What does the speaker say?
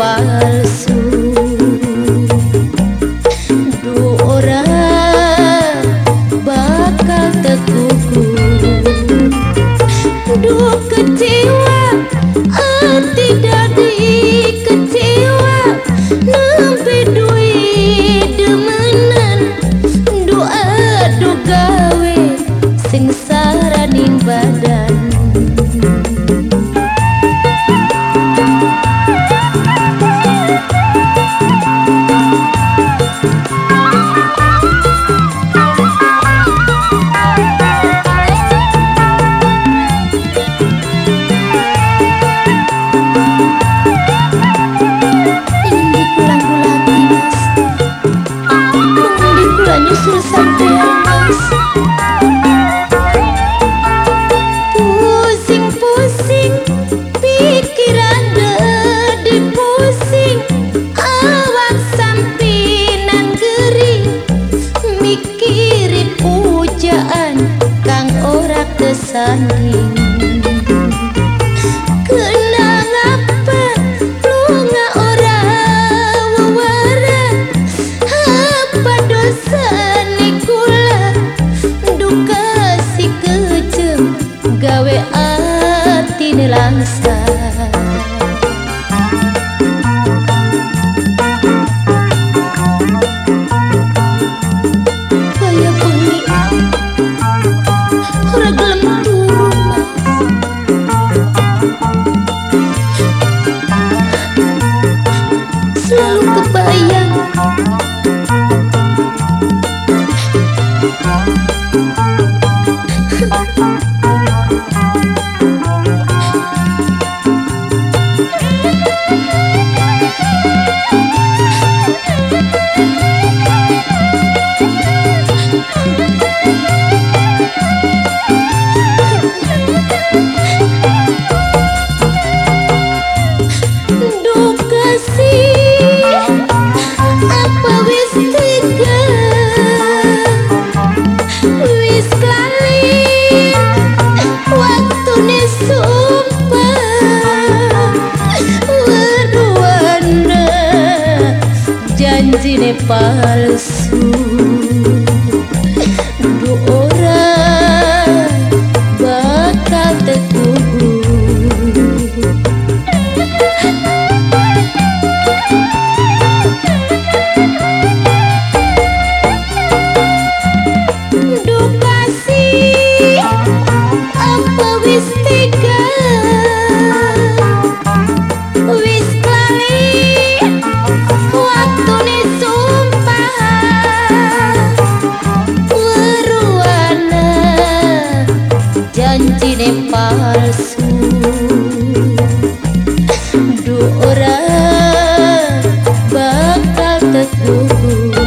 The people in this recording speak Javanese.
fals dikirim ujaan kang ora kesanding. जिने पालसू 的祝福。